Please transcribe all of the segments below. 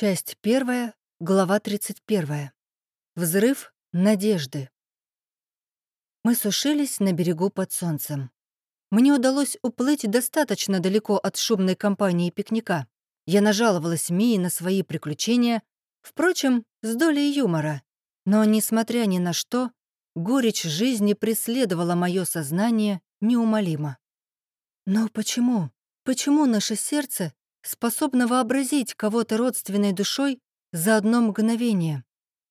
Часть первая, глава 31. Взрыв надежды. Мы сушились на берегу под солнцем. Мне удалось уплыть достаточно далеко от шумной компании пикника. Я нажаловалась Мии на свои приключения, впрочем, с долей юмора. Но, несмотря ни на что, горечь жизни преследовала мое сознание неумолимо. Но почему? Почему наше сердце способна вообразить кого-то родственной душой за одно мгновение,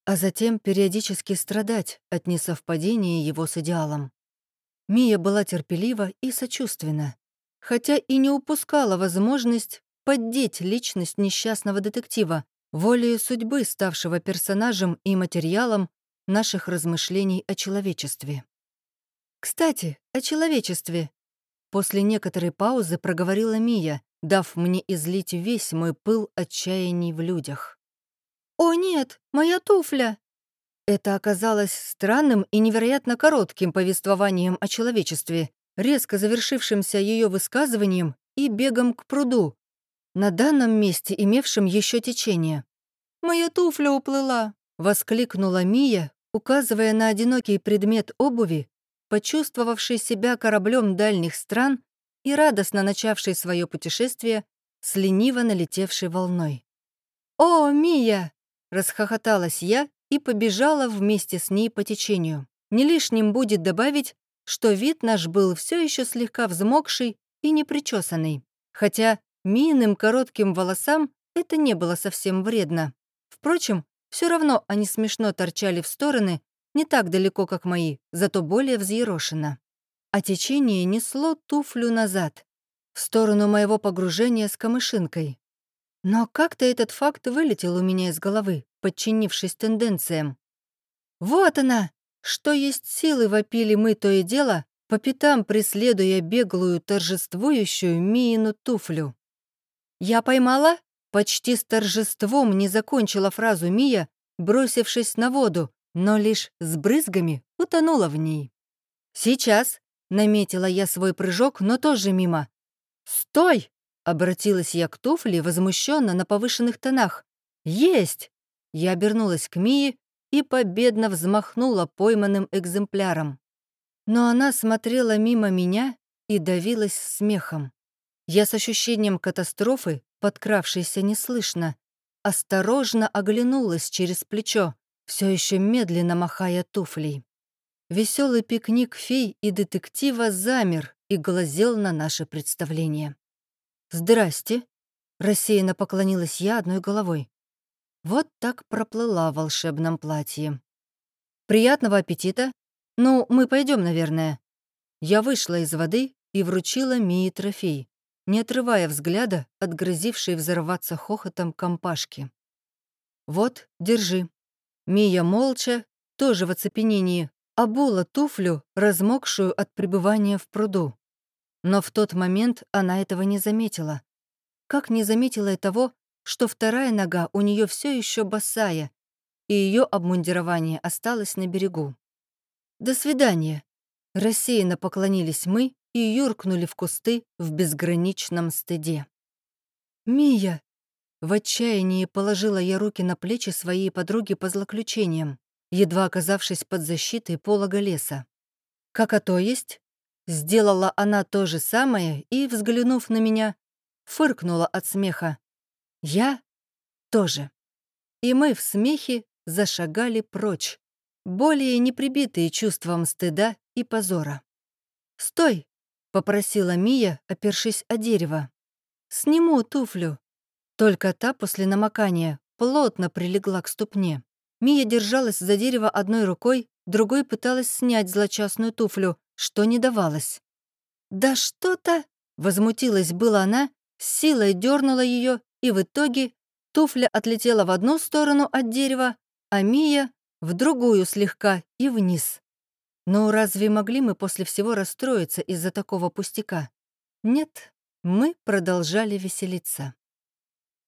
а затем периодически страдать от несовпадения его с идеалом. Мия была терпелива и сочувственна, хотя и не упускала возможность поддеть личность несчастного детектива, волею судьбы, ставшего персонажем и материалом наших размышлений о человечестве. «Кстати, о человечестве», — после некоторой паузы проговорила Мия, дав мне излить весь мой пыл отчаяний в людях. «О нет, моя туфля!» Это оказалось странным и невероятно коротким повествованием о человечестве, резко завершившимся ее высказыванием и бегом к пруду, на данном месте имевшем еще течение. «Моя туфля уплыла!» — воскликнула Мия, указывая на одинокий предмет обуви, почувствовавший себя кораблем дальних стран и радостно начавший свое путешествие с лениво налетевшей волной. «О, Мия!» — расхохоталась я и побежала вместе с ней по течению. Не лишним будет добавить, что вид наш был все еще слегка взмокший и непричесанный, хотя Мииным коротким волосам это не было совсем вредно. Впрочем, все равно они смешно торчали в стороны, не так далеко, как мои, зато более взъерошенно а течение несло туфлю назад, в сторону моего погружения с камышинкой. Но как-то этот факт вылетел у меня из головы, подчинившись тенденциям. «Вот она!» Что есть силы вопили мы то и дело, по пятам преследуя беглую, торжествующую Миину туфлю. «Я поймала?» Почти с торжеством не закончила фразу Мия, бросившись на воду, но лишь с брызгами утонула в ней. «Сейчас!» Наметила я свой прыжок, но тоже мимо. «Стой!» — обратилась я к туфле, возмущенно на повышенных тонах. «Есть!» Я обернулась к Мии и победно взмахнула пойманным экземпляром. Но она смотрела мимо меня и давилась смехом. Я с ощущением катастрофы, подкравшейся неслышно, осторожно оглянулась через плечо, все еще медленно махая туфлей. Веселый пикник фей и детектива замер и глазел на наше представление. «Здрасте!» — рассеянно поклонилась я одной головой. Вот так проплыла в волшебном платье. «Приятного аппетита! Ну, мы пойдем, наверное». Я вышла из воды и вручила Мии трофей, не отрывая взгляда от грозившей взорваться хохотом компашки. «Вот, держи». Мия молча, тоже в оцепенении, обула туфлю, размокшую от пребывания в пруду. Но в тот момент она этого не заметила. Как не заметила и того, что вторая нога у нее все еще босая, и ее обмундирование осталось на берегу. «До свидания!» Рассеянно поклонились мы и юркнули в кусты в безграничном стыде. «Мия!» В отчаянии положила я руки на плечи своей подруги по злоключениям едва оказавшись под защитой полога леса. «Как а то есть?» Сделала она то же самое и, взглянув на меня, фыркнула от смеха. «Я тоже». И мы в смехе зашагали прочь, более не прибитые чувством стыда и позора. «Стой!» — попросила Мия, опершись о дерево. «Сниму туфлю». Только та после намокания плотно прилегла к ступне. Мия держалась за дерево одной рукой, другой пыталась снять злочастную туфлю, что не давалось. «Да что-то!» — возмутилась была она, силой дернула ее, и в итоге туфля отлетела в одну сторону от дерева, а Мия — в другую слегка и вниз. Но разве могли мы после всего расстроиться из-за такого пустяка? Нет, мы продолжали веселиться.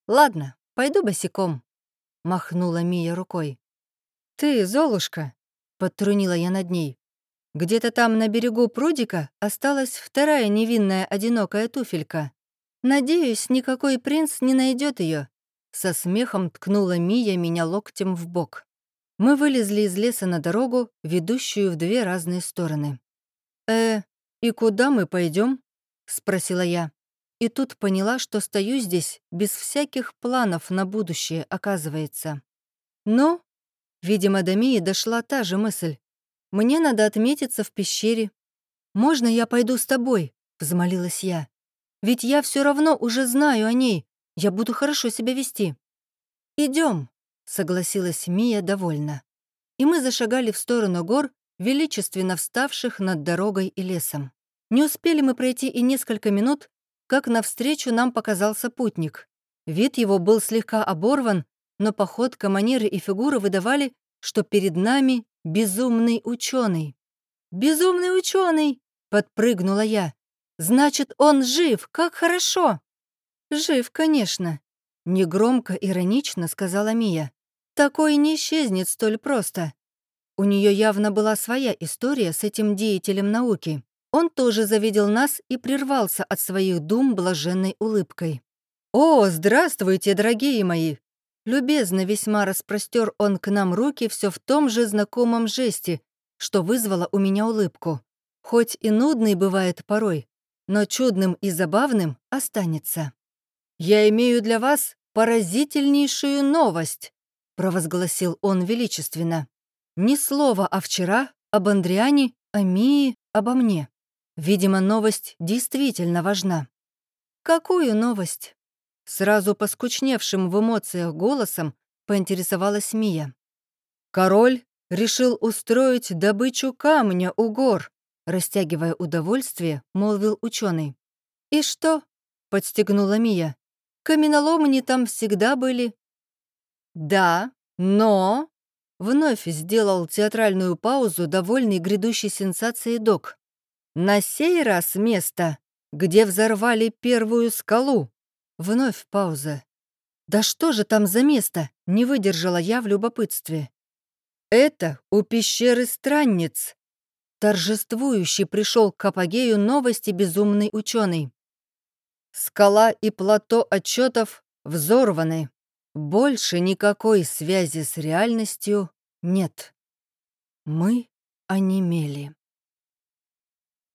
«Ладно, пойду босиком», — махнула Мия рукой. «Ты, Золушка!» — подтрунила я над ней. «Где-то там на берегу прудика осталась вторая невинная одинокая туфелька. Надеюсь, никакой принц не найдет ее. Со смехом ткнула Мия меня локтем в бок. Мы вылезли из леса на дорогу, ведущую в две разные стороны. «Э, и куда мы пойдем? спросила я. И тут поняла, что стою здесь без всяких планов на будущее, оказывается. Ну, видимо, до Мии дошла та же мысль. Мне надо отметиться в пещере. «Можно я пойду с тобой?» — взмолилась я. «Ведь я все равно уже знаю о ней. Я буду хорошо себя вести». Идем, согласилась Мия довольно. И мы зашагали в сторону гор, величественно вставших над дорогой и лесом. Не успели мы пройти и несколько минут, как навстречу нам показался путник. Вид его был слегка оборван, но походка, манеры и фигура выдавали, что перед нами безумный ученый. «Безумный ученый! подпрыгнула я. «Значит, он жив, как хорошо!» «Жив, конечно», — негромко, иронично сказала Мия. «Такой не исчезнет столь просто. У нее явно была своя история с этим деятелем науки. Он тоже завидел нас и прервался от своих дум блаженной улыбкой. «О, здравствуйте, дорогие мои!» Любезно весьма распростер он к нам руки все в том же знакомом жесте, что вызвало у меня улыбку. Хоть и нудный бывает порой, но чудным и забавным останется. «Я имею для вас поразительнейшую новость», провозгласил он величественно. «Ни слова о вчера, об Андриане, о Мии, обо мне. Видимо, новость действительно важна. Какую новость? Сразу поскучневшим в эмоциях голосом поинтересовалась Мия. Король решил устроить добычу камня у гор, растягивая удовольствие, молвил ученый. И что? подстегнула Мия. Каменоломни там всегда были. Да, но... Вновь сделал театральную паузу, довольный грядущей сенсацией док. На сей раз место, где взорвали первую скалу. Вновь пауза. Да что же там за место? Не выдержала я в любопытстве. Это у пещеры странниц. Торжествующий пришел к апогею новости безумный ученый. Скала и плато отчетов взорваны. Больше никакой связи с реальностью нет. Мы онемели.